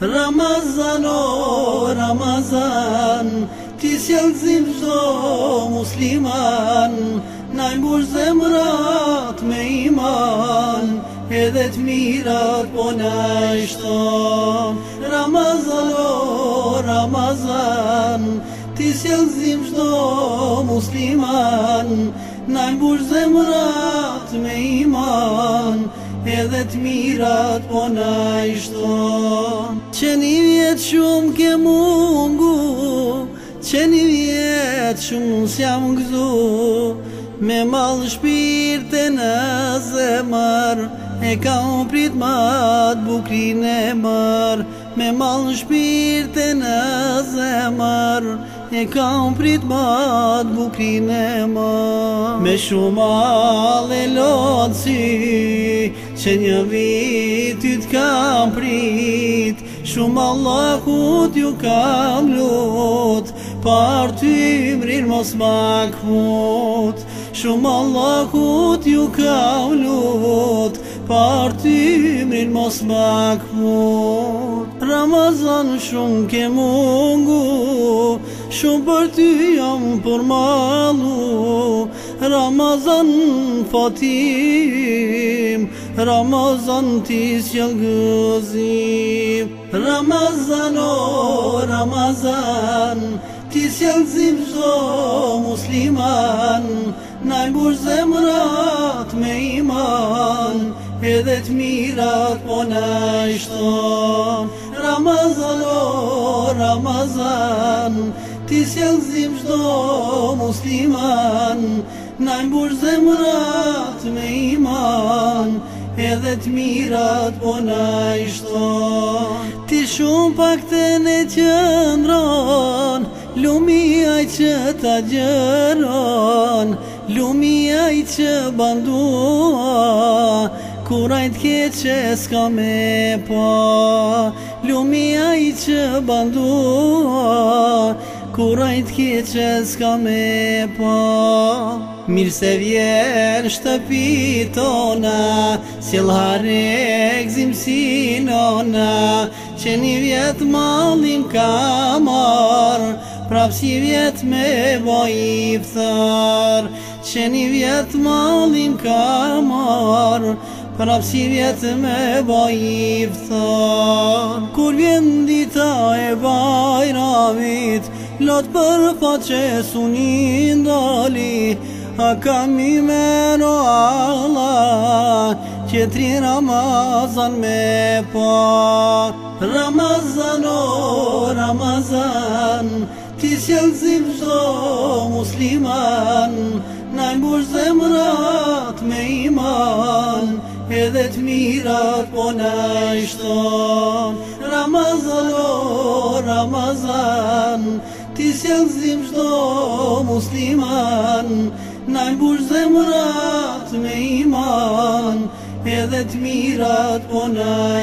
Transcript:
Ramazan o Ramazan, ti s'jelzim zdo musliman Najmur zemrat me iman, edhe mirat po najshton Ramazan o Ramazan, ti s'jelzim zdo musliman Najmur zemrat me iman, edhe mirat po najshton Që një vjetë shumë ke mungu Që një vjetë shumë së jam këzu Me malë shpirë të në zemër E ka unë prit matë bukrin e mërë Me malë shpirë të në zemër E ka unë prit matë bukrin e mërë Me shumë alë e lotësi që një vitit kam prit Shumë Allahut ju kam lut Par ty mrin mos makmut Shumë Allahut ju kam lut Par ty mrin mos makmut Ramazan shumë ke mungu Shumë për ty jam për malu Ramazan fatim Ramazan ti s'jel Ramazan o Ramazan Ti s'jel zim musliman Na zemrat me iman Edhe t'mirat po na Ramazan o Ramazan Ti s'jel zim musliman Na zemrat me iman edhe të mirat po na i shton Ti shumë pak të ne qëndron Lumia i që ta gjëron Lumia i që bandua Kurajt që s'ka me pa Lumia i që bandua Kurajt kje që s'ka me po Mirë se vjen shtëpi tona Si lëhare gëzim si nona Që një vjetë malim ka mar Prap si vjetë me bo i Që një vjetë malim ka mar Prap si vjetë me bo Kur vjen dita e bajra vitë Lot për fatë që suni ndali A kam i mero Allah Qetri Ramazan me pa Ramazan o Ramazan Ti s'jel zim qdo musliman Na i mbush zemrat me iman Edhe t'mirat po na i shton Ramazan o Ramazan Si sjell zim çdo musliman Na i bush zemrat me iman Edhe të mirat po na